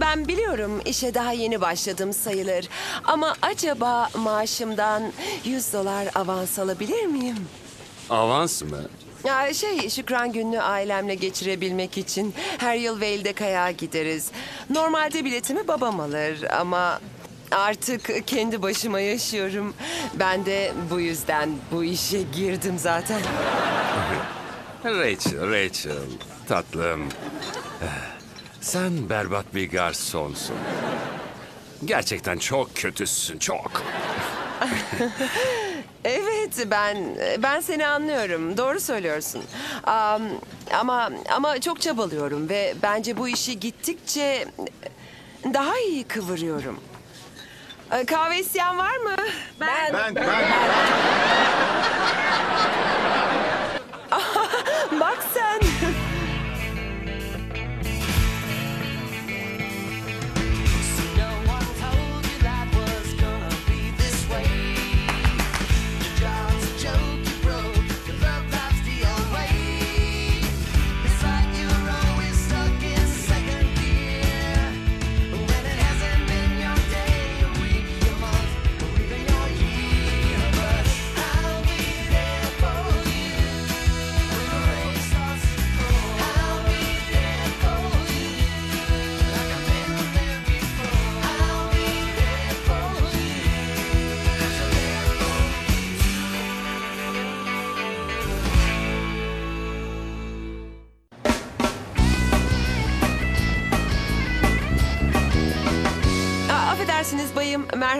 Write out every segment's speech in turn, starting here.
ben biliyorum işe daha yeni başladım sayılır. Ama acaba maaşımdan 100 dolar avans alabilir miyim? Avans mı? Ya şey Şükran gününü ailemle geçirebilmek için her yıl Vale'de kayağa gideriz. Normalde biletimi babam alır ama artık kendi başıma yaşıyorum. Ben de bu yüzden bu işe girdim zaten. Rachel, Rachel. Tatlım. Sen berbat bir garsonsun. Gerçekten çok kötüsün, çok. Evet ben ben seni anlıyorum. Doğru söylüyorsun. Am, ama ama çok çabalıyorum ve bence bu işi gittikçe daha iyi kıvırıyorum. Ee, Kahve isteyen var mı? Ben. Ben, ben,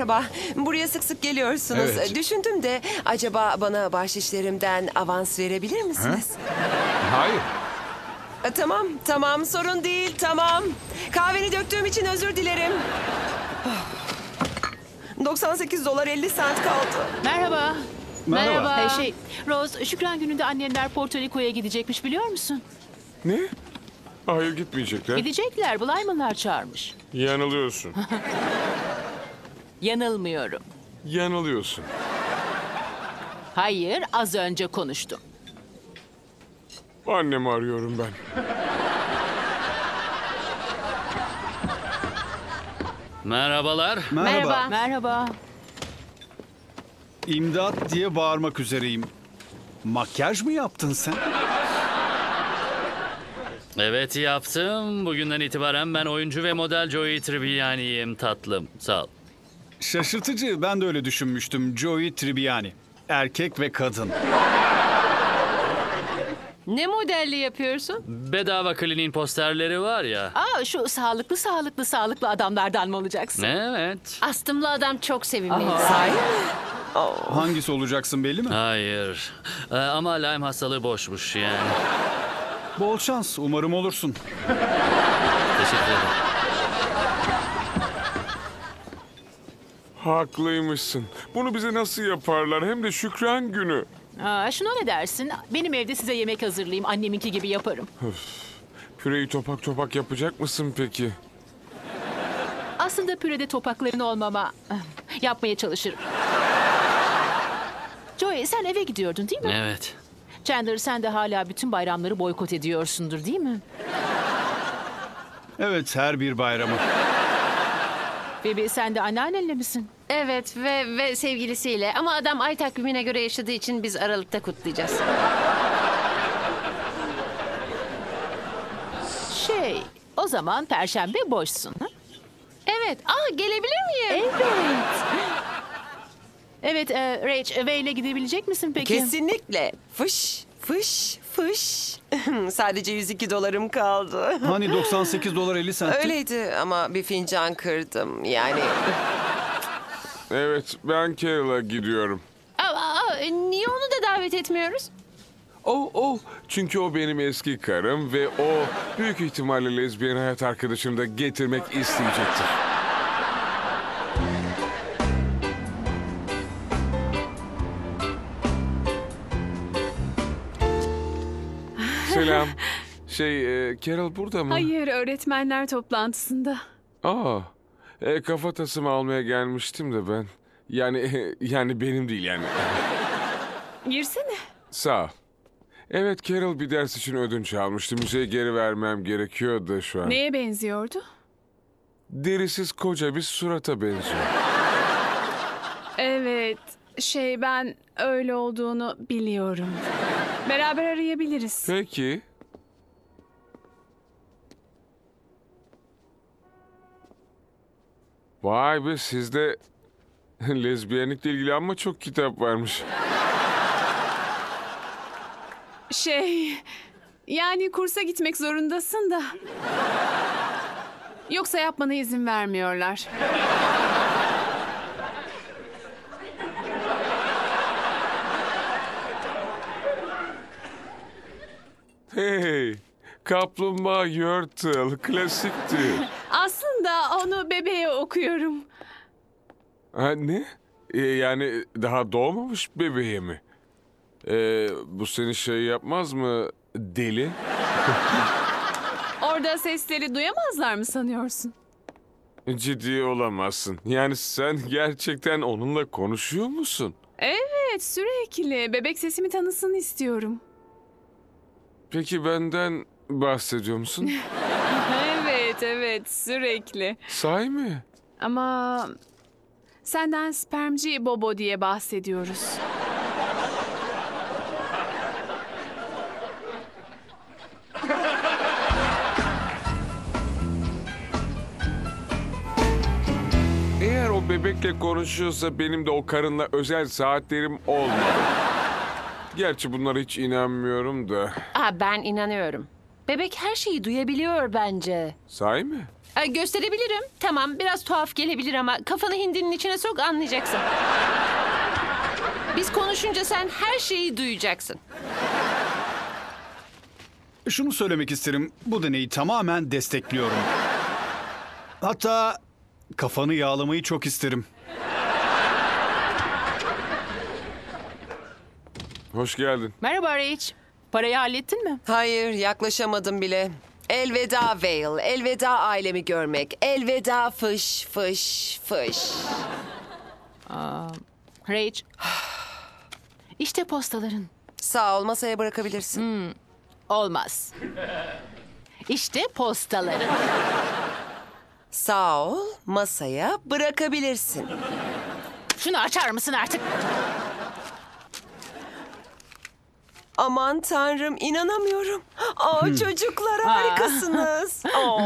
merhaba. Buraya sık sık geliyorsunuz. Evet. Düşündüm de acaba bana bahşişlerimden avans verebilir misiniz? hayır. E, Tamam, tamam sorun değil, tamam. Kahveni döktüğüm için özür dilerim. 98 dolar 50 sent kaldı. Merhaba. Merhaba. Ee, şey, Rose, Şükran gününde annenler Porto Rico'ya gidecekmiş biliyor musun? Ne? Hayır gitmeyecekler. Gidecekler, Blyman'lar çağırmış. Yanılıyorsun. Yanılmıyorum. Yanılıyorsun. Hayır, az önce konuştum. Annemi arıyorum ben. Merhabalar. Merhaba. Merhaba. İmdat diye bağırmak üzereyim. Makyaj mı yaptın sen? Evet yaptım. Bugünden itibaren ben oyuncu ve model Joey Tribbiani'yim tatlım. Sağ ol. Şaşırtıcı. Ben de öyle düşünmüştüm. Joey Tribbiani. Erkek ve kadın. Ne modelli yapıyorsun? Bedava kliniğin posterleri var ya. Aa, şu sağlıklı sağlıklı sağlıklı adamlardan mı olacaksın? Evet. Astımlı adam çok sevimliydi. Sahi mi? Hangisi olacaksın belli mi? Hayır. Ee, ama Lyme hastalığı boşmuş yani. Bol şans. Umarım olursun. Teşekkür ederim. Haklıymışsın. Bunu bize nasıl yaparlar? Hem de Şükran günü. Aa, şuna ne dersin? Benim evde size yemek hazırlayayım. Anneminki gibi yaparım. Püreyi topak topak yapacak mısın peki? Aslında pürede topakların olmama eh, yapmaya çalışırım. Joey sen eve gidiyordun değil mi? Evet. Chandler sen de hala bütün bayramları boykot ediyorsundur değil mi? Evet her bir bayramı. Phoebe sen de anneannenle misin? Evet ve ve sevgilisiyle ama adam ay takvimine göre yaşadığı için biz Aralık'ta kutlayacağız. Şey, o zaman perşembe boşsun. Ha? Evet. Aa gelebilir miyim? Evet. Evet, e, Rach, Vey'le gidebilecek misin peki? Kesinlikle. Fış, fış, fış. Sadece 102 dolarım kaldı. Hani 98 dolar 50 sentti? Öyleydi ama bir fincan kırdım. Yani Evet, ben Carol'a gidiyorum. Aa, aa, niye onu da davet etmiyoruz? Oh oh, çünkü o benim eski karım ve o büyük ihtimalle lezbiyen hayat arkadaşını da getirmek isteyecektir. Selam. Şey, e, Carol burada mı? Hayır, öğretmenler toplantısında. Aa, e, kafatasımı almaya gelmiştim de ben. Yani yani benim değil yani. Girsene. Sağ ol. Evet Carol bir ders için ödünç almıştı. Müzeye geri vermem gerekiyor da şu an. Neye benziyordu? derisiz koca bir surata benziyor. Evet, şey ben öyle olduğunu biliyorum. Beraber arayabiliriz. Peki. Vay be sizde lezbiyenlikle ilgili ama çok kitap varmış. Şey, yani kursa gitmek zorundasın da. Yoksa yapmana izin vermiyorlar. Hey, kaplumbağa yırtıl, klasiktir. Aslında onu bebeğe okuyorum. Ha, ne? Ee, yani daha doğmamış bebeğe mi? Ee, bu seni şey yapmaz mı deli? Orada sesleri duyamazlar mı sanıyorsun? Ciddi olamazsın. Yani sen gerçekten onunla konuşuyor musun? Evet, sürekli. Bebek sesimi tanısın istiyorum. Peki benden bahsediyor musun? Evet, sürekli. Sahi mi? Ama senden spermci Bobo diye bahsediyoruz. Eğer o bebekle konuşuyorsa benim de o karınla özel saatlerim olmalı. Gerçi bunlara hiç inanmıyorum da. Aa, ben inanıyorum. Bebek her şeyi duyabiliyor bence. Sahi mi? Ee, gösterebilirim. Tamam biraz tuhaf gelebilir ama kafanı hindinin içine sok anlayacaksın. Biz konuşunca sen her şeyi duyacaksın. Şunu söylemek isterim. Bu deneyi tamamen destekliyorum. Hatta kafanı yağlamayı çok isterim. Hoş geldin. Merhaba Rach. Parayı hallettin mi? Hayır, yaklaşamadım bile. Elveda Vale, elveda ailemi görmek, elveda fış fış fış. Rach. İşte postaların. Sağ ol, masaya bırakabilirsin. Olmaz. İşte postaların. Sağ ol, masaya bırakabilirsin. Şunu açar mısın artık? Aman tanrım, inanamıyorum. Aa, çocuklar harikasınız.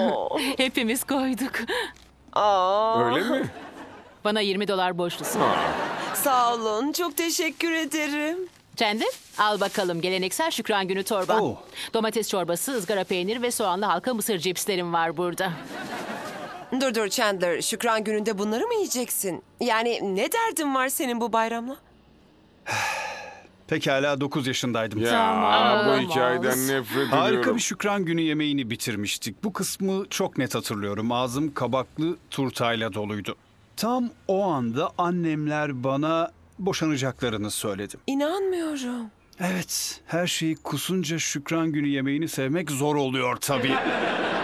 Hepimiz koyduk. aa. Öyle mi? Bana 20 dolar borçlusun. Sağ olun, çok teşekkür ederim. Chandler al bakalım geleneksel şükran günü torban. Oh. Domates çorbası, ızgara peynir ve soğanlı halka mısır cipslerim var burada. Dur dur Chandler, Şükran gününde bunları mı yiyeceksin? Yani ne derdin var senin bu bayramla? Pekala 9 yaşındaydım. Ya Tamam. bu hikayeden nefret Harika ediyorum. bir şükran günü yemeğini bitirmiştik. Bu kısmı çok net hatırlıyorum. Ağzım kabaklı turtayla doluydu. Tam o anda annemler bana boşanacaklarını söyledi. İnanmıyorum. Evet, her şeyi kusunca şükran günü yemeğini sevmek zor oluyor tabii.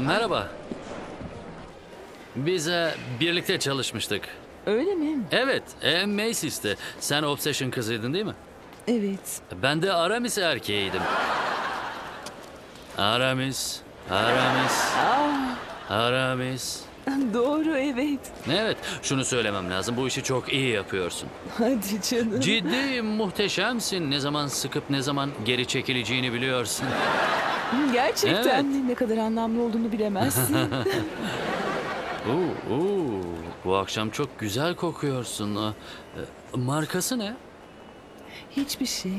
merhaba. Biz e, birlikte çalışmıştık. Öyle mi? Evet, e, Maces'te. Sen Obsession kızıydın değil mi? Evet. Ben de Aramis erkeğiydim. Aramis, Aramis, Aramis. Doğru evet. Evet, şunu söylemem lazım. Bu işi çok iyi yapıyorsun. Hadi canım. Ciddi, muhteşemsin. Ne zaman sıkıp ne zaman geri çekileceğini biliyorsun. Gerçekten ne kadar anlamlı olduğunu bilemezsin. Oo, oo, bu akşam çok güzel kokuyorsun. Aa, e, Markası ne? Hiçbir şey.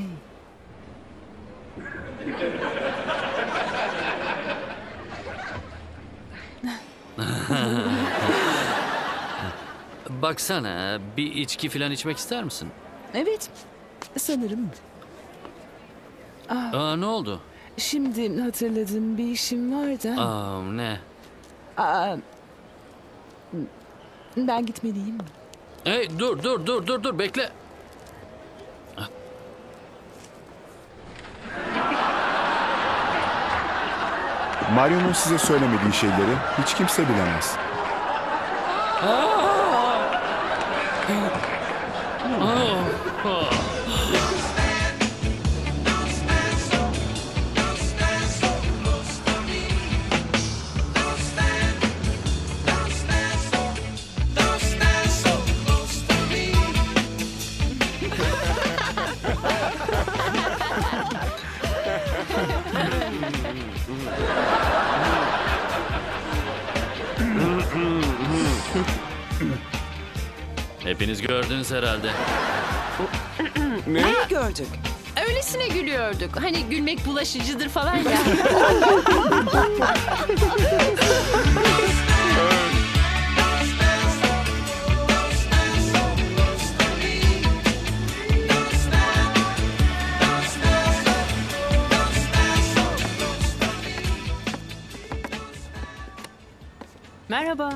Baksana, bir içki falan içmek ister misin? Evet. Sanırım. Aa, ne oldu? Şimdi hatırladım bir işim var da. Aa, ne? Aa, ben gitmeliyim. Hey, dur, dur, dur, dur, dur, bekle. Mario'nun size söylemediği şeyleri hiç kimse bilemez. Hepiniz gördünüz herhalde. Ne? Gördük. Öylesine gülüyorduk. Hani gülmek bulaşıcıdır falan ya. Merhaba.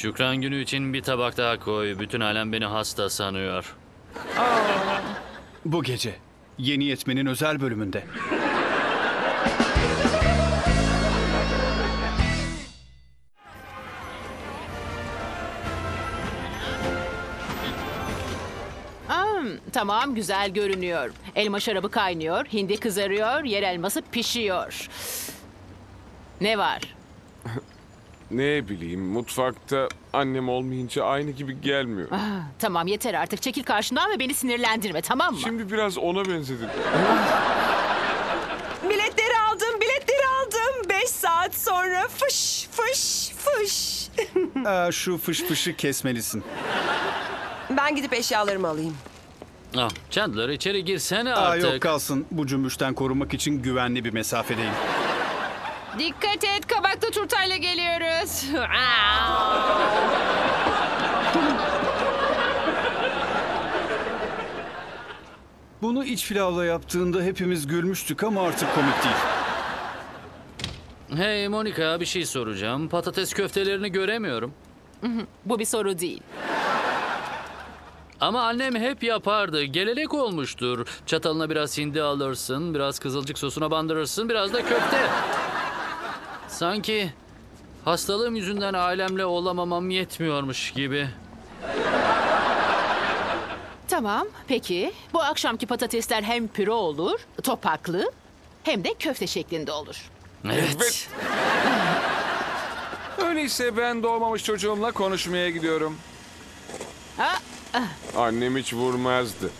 Şükran günü için bir tabak daha koy. Bütün alem beni hasta sanıyor. Bu gece yeni yetmenin özel bölümünde. Tamam güzel görünüyor. Elma şarabı kaynıyor, hindi kızarıyor, yer elması pişiyor. Ne var? Ne bileyim mutfakta annem olmayınca aynı gibi gelmiyor. Ah, tamam yeter artık. Çekil karşımdan ve beni sinirlendirme tamam mı? Şimdi biraz ona benzedin. Biletleri aldım, biletleri aldım. Beş saat sonra fış fış fış. Aa, şu fış fışı kesmelisin. Ben gidip eşyalarımı alayım. Ah, Chandler içeri girsene Aa, artık. yok kalsın. Bu cümbüşten korunmak için güvenli bir mesafedeyim. Dikkat et kabaklı turtayla geliyoruz. Bunu iç pilavla yaptığında hepimiz gülmüştük ama artık komik değil. Hey Monica bir şey soracağım. Patates köftelerini göremiyorum. Bu bir soru değil. Ama annem hep yapardı. Gelenek olmuştur. Çatalına biraz hindi alırsın, biraz kızılcık sosuna bandırırsın, biraz da köfte. Sanki hastalığım yüzünden ailemle olamamam yetmiyormuş gibi. Tamam peki. Bu akşamki patatesler hem püre olur, topaklı hem de köfte şeklinde olur. Evet. Öyleyse ben doğmamış çocuğumla konuşmaya gidiyorum. Ha, Annem hiç vurmazdı.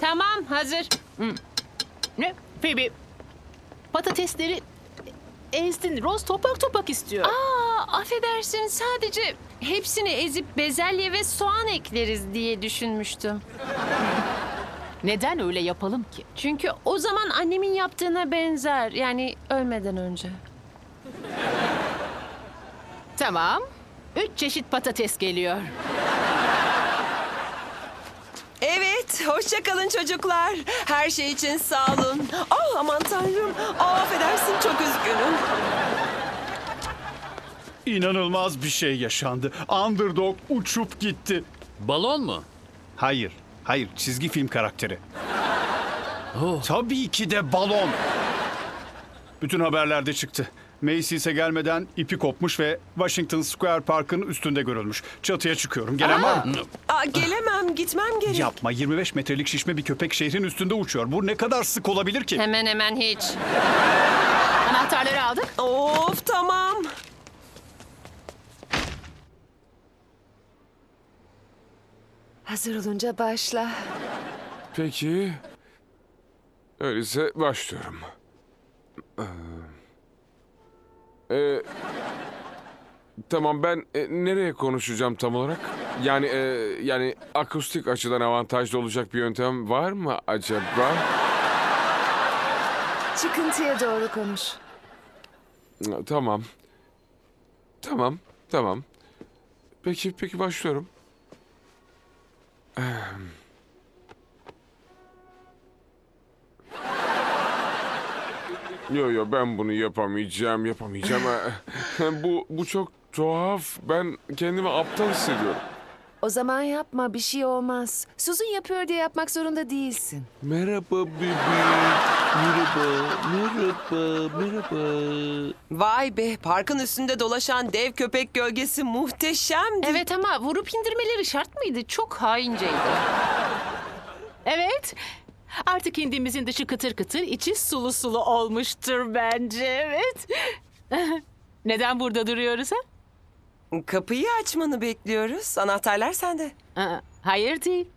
tamam hazır. Ne? Phoebe. Patatesleri ezdin. Rose topak topak istiyor. Aa, affedersin sadece hepsini ezip bezelye ve soğan ekleriz diye düşünmüştüm. Neden öyle yapalım ki? Çünkü o zaman annemin yaptığına benzer. Yani ölmeden önce. Tamam. Üç çeşit patates geliyor. Evet, hoşça kalın çocuklar. Her şey için sağ olun. Oh aman tanrım. Oh, affedersin çok üzgünüm. İnanılmaz bir şey yaşandı. Underdog uçup gitti. Balon mu? Hayır, hayır çizgi film karakteri. Oh. Tabii ki de balon. Bütün haberlerde çıktı. Macy's'e gelmeden ipi kopmuş ve Washington Square Park'ın üstünde görülmüş. Çatıya çıkıyorum. Gelen var mı? Aa, gelemem, gitmem gerek. Yapma. 25 metrelik şişme bir köpek şehrin üstünde uçuyor. Bu ne kadar sık olabilir ki? Hemen hemen hiç. Anahtarları aldık. Of tamam. Hazır olunca başla. Peki. Öyleyse başlıyorum. Ee, e, tamam ben e, nereye konuşacağım tam olarak? Yani e, yani akustik açıdan avantajlı olacak bir yöntem var mı acaba? Çıkıntıya doğru konuş. Tamam. Tamam, tamam. Peki, peki başlıyorum. Ehm. Yo yo ben bunu yapamayacağım, yapamayacağım. bu bu çok tuhaf. Ben kendimi aptal hissediyorum. O zaman yapma bir şey olmaz. Susan yapıyor diye yapmak zorunda değilsin. Merhaba bebeğim. Merhaba, merhaba, merhaba. Vay be parkın üstünde dolaşan dev köpek gölgesi muhteşemdi. Evet ama vurup indirmeleri şart mıydı? Çok hainceydi. Evet. Artık hindimizin dışı kıtır kıtır, içi sulu sulu olmuştur bence. Evet. Neden burada duruyoruz ha? Kapıyı açmanı bekliyoruz. Anahtarlar sende. Aa, hayır değil.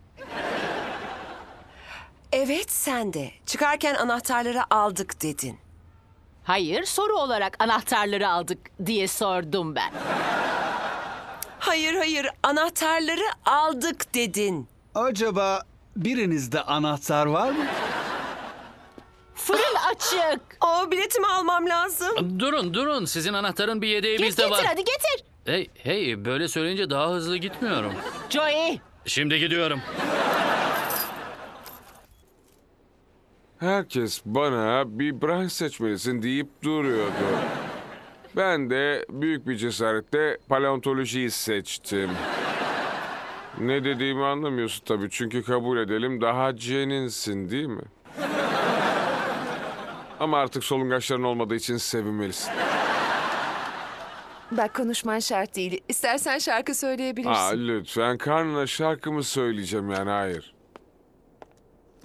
Evet sende. Çıkarken anahtarları aldık dedin. Hayır, soru olarak anahtarları aldık diye sordum ben. Hayır hayır anahtarları aldık dedin. Acaba birinizde anahtar var mı? Fırın açık. O biletimi almam lazım. Durun durun sizin anahtarın bir yedeği Git bizde getir var. hadi getir. Hey hey böyle söyleyince daha hızlı gitmiyorum. Joey. Şimdi gidiyorum. Herkes bana bir branş seçmelisin deyip duruyordu. Ben de büyük bir cesaretle paleontolojiyi seçtim. Ne dediğimi anlamıyorsun tabii çünkü kabul edelim daha ceninsin değil mi? Ama artık solungaçların olmadığı için sevinmelisin. Bak konuşman şart değil. İstersen şarkı söyleyebilirsin. Aa, lütfen karnına şarkımı söyleyeceğim yani hayır.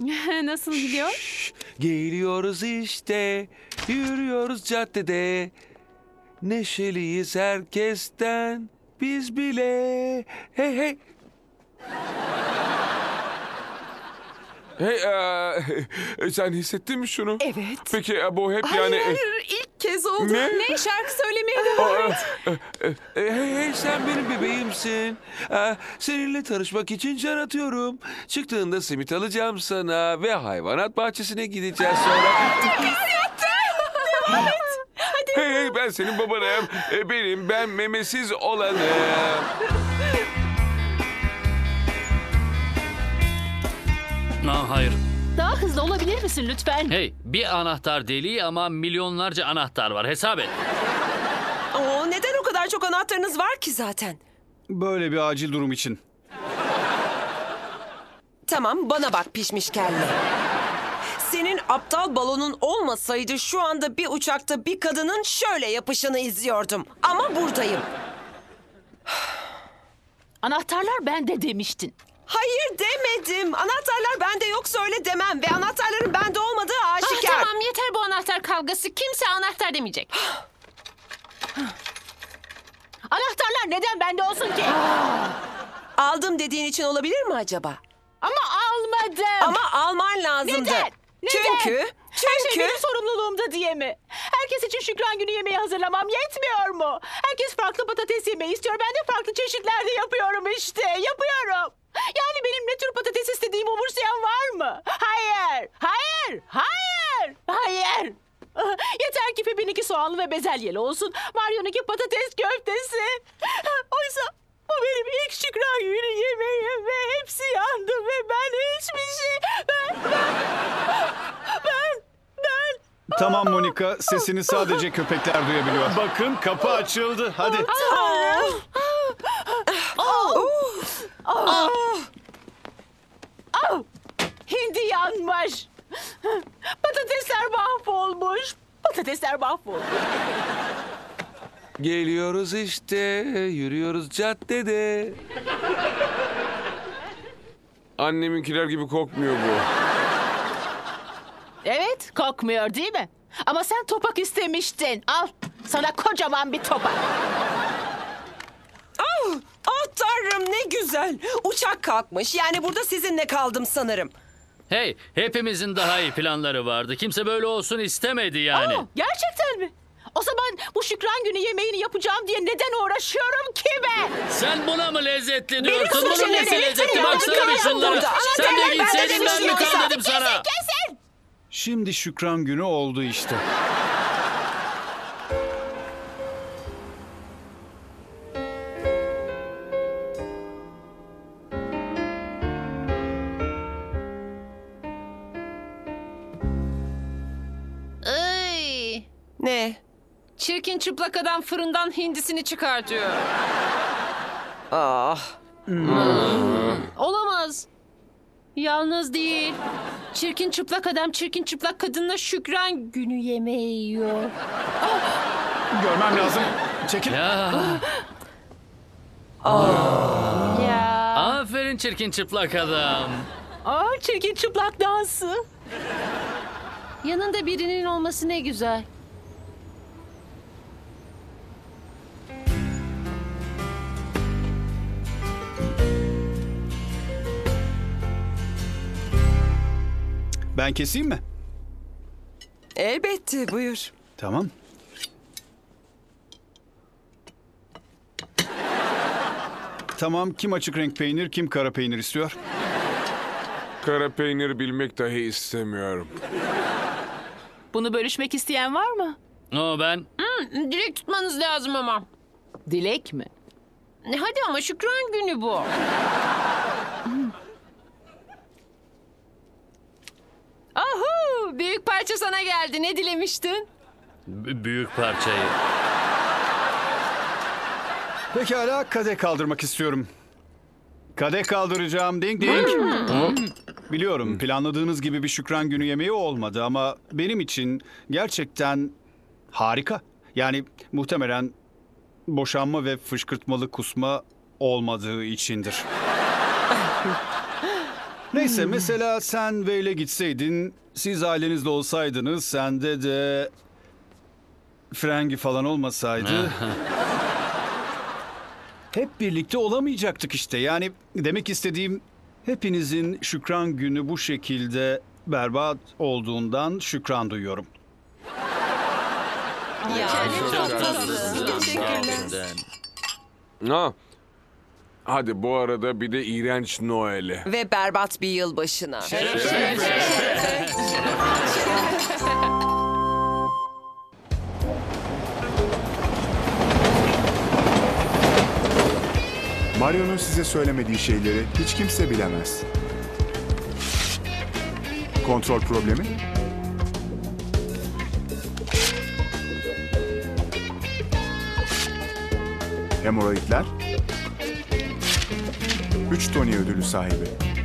Nasıl gidiyor? Geliyoruz işte, yürüyoruz caddede. Neşeliyiz herkesten, biz bile. Hey hey. Hey, eee, sen hissettin mi şunu? Evet. Peki e, bu hep yani... Hayır ilk kez oldu. Ne? Ne? Şarkı söylemeye devam et. E, Hey hey sen benim bebeğimsin. Aa, seninle tanışmak için can atıyorum. Çıktığında simit alacağım sana ve hayvanat bahçesine gideceğiz sonra. Hey hey ben senin babanım. E, benim ben memesiz olanım. Aa, hayır. Daha hızlı olabilir misin lütfen? Hey bir anahtar deliği ama milyonlarca anahtar var hesap et. Oo, neden o kadar çok anahtarınız var ki zaten? Böyle bir acil durum için. Tamam bana bak pişmiş kelle. Senin aptal balonun olmasaydı şu anda bir uçakta bir kadının şöyle yapışını izliyordum. Ama buradayım. Anahtarlar bende demiştin. Hayır demedim. Anahtarlar bende yoksa öyle demem. Ve anahtarların bende olmadığı Ah, aşikar. tamam yeter bu anahtar kavgası. Kimse anahtar demeyecek. Anahtarlar neden bende olsun ki? Aldım dediğin için olabilir mi acaba? Ama almadım. Ama alman lazımdı. Neden? Neden? Çünkü, Her şey çünkü... benim sorumluluğumda diye mi? Herkes için şükran günü yemeği hazırlamam yetmiyor mu? Herkes farklı patates yemeği istiyor. Ben de farklı çeşitlerde yapıyorum işte. Yapıyorum. Yani benim ne tür patates istediğimi umursayan var mı? Hayır. Hayır. Hayır. Hayır. Yeter ki Pepe'ninki soğanlı ve bezelyeli olsun. Mario'nunki patates köftesi. Oysa bu benim ilk şükran günü yemeğim ve hepsi yandı ve ben hiçbir şey... Ben, ben, ben, ben... Tamam Monika, sesini sadece köpekler duyabiliyor. Bakın kapı açıldı. Hadi. Au! Hindi yanmış. Patatesler mahvolmuş. Patatesler mahvolmuş. Geliyoruz işte, yürüyoruz caddede. Anneminkiler gibi kokmuyor bu. Evet, kokmuyor değil mi? Ama sen topak istemiştin. Al, sana kocaman bir topak. Ah, ah tanrım ne güzel. Uçak kalkmış. Yani burada sizinle kaldım sanırım. Hey hepimizin daha iyi planları vardı. Kimse böyle olsun istemedi yani. Aa, gerçekten mi? O zaman bu şükran günü yemeğini yapacağım diye neden uğraşıyorum ki ben? Sen buna mı lezzetli diyorsun? Bunun suçum nesi ne? lezzetli? Benim Baksana bir şunlara. Sen de gitseydin ben mi kal dedim sana. Kesin! Şimdi şükran günü oldu işte. Çirkin çıplak adam fırından hindisini çıkartıyor. Ah. Olamaz. Yalnız değil. Çirkin çıplak adam çirkin çıplak kadınla Şükran günü yemeği yiyor. Görmem lazım. Çekil. Ya. Ya. Aferin çirkin çıplak adam. Aa, çirkin çıplak dansı. Yanında birinin olması ne güzel. Ben keseyim mi? Elbette buyur. Tamam. Tamam, kim açık renk peynir, kim kara peynir istiyor? Kara peynir bilmek dahi istemiyorum. Bunu bölüşmek isteyen var mı? O ben. Direkt tutmanız lazım ama. Dilek mi? Hadi ama Şükran günü bu. Büyük parça sana geldi. Ne dilemiştin? B- büyük parçayı. Pekala, kadeh kaldırmak istiyorum. Kadeh kaldıracağım, ding ding. Biliyorum, planladığınız gibi bir şükran günü yemeği olmadı ama benim için gerçekten harika. Yani muhtemelen boşanma ve fışkırtmalı kusma olmadığı içindir. Neyse mesela sen Veyl'e gitseydin, siz ailenizde olsaydınız, sende de frengi falan olmasaydı... hep birlikte olamayacaktık işte. Yani demek istediğim hepinizin şükran günü bu şekilde berbat olduğundan şükran duyuyorum. Ha. Hadi bu arada bir de iğrenç Noel'e. Ve berbat bir yılbaşına. Mario'nun size söylemediği şeyleri hiç kimse bilemez. Kontrol problemi? Hemoroidler? 3 Tony ödülü sahibi.